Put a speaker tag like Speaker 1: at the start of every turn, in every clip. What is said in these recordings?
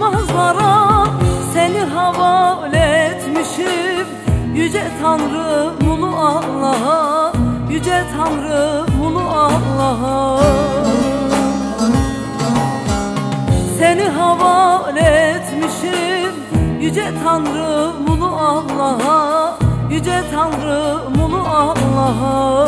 Speaker 1: ittin çıkmazlara Seni havale etmişim. Yüce Tanrı mulu Allah'a. Yüce Tanrı mulu Allah'a. Seni havale etmişim. Yüce Tanrı mulu Allah'a. Yüce Tanrı mulu Allah'a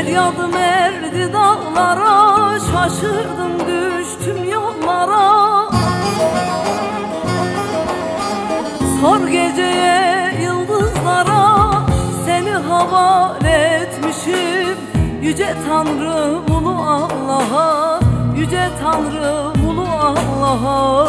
Speaker 1: Feryadım erdi dağlara Şaşırdım düştüm yollara. Sor geceye yıldızlara Seni havale etmişim. Yüce Tanrı mulu Allah'a Yüce Tanrı mulu Allah'a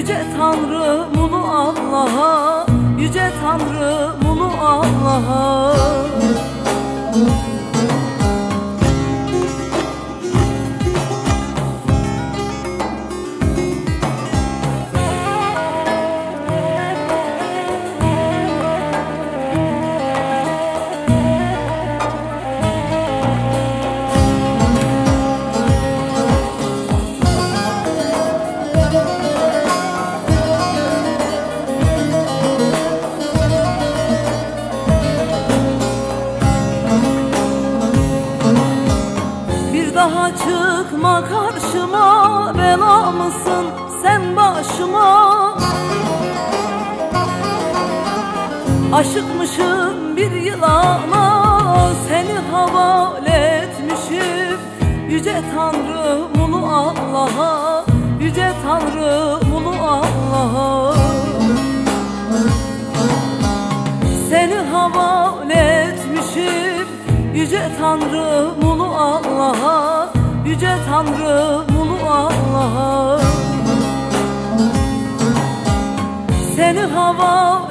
Speaker 1: Yüce Tanrı mulu Allah'a Yüce Tanrı mulu Allah'a daha çıkma karşıma Bela mısın sen başıma? Aşıkmışım bir yılana Seni havale etmişim. Yüce Tanrı mulu Allah'a Yüce Tanrı mulu Allah'a. Seni havale etmişim Yüce Tanrı mulu Allah'a Yüce Tanrı mulu Allah'a. Seni havale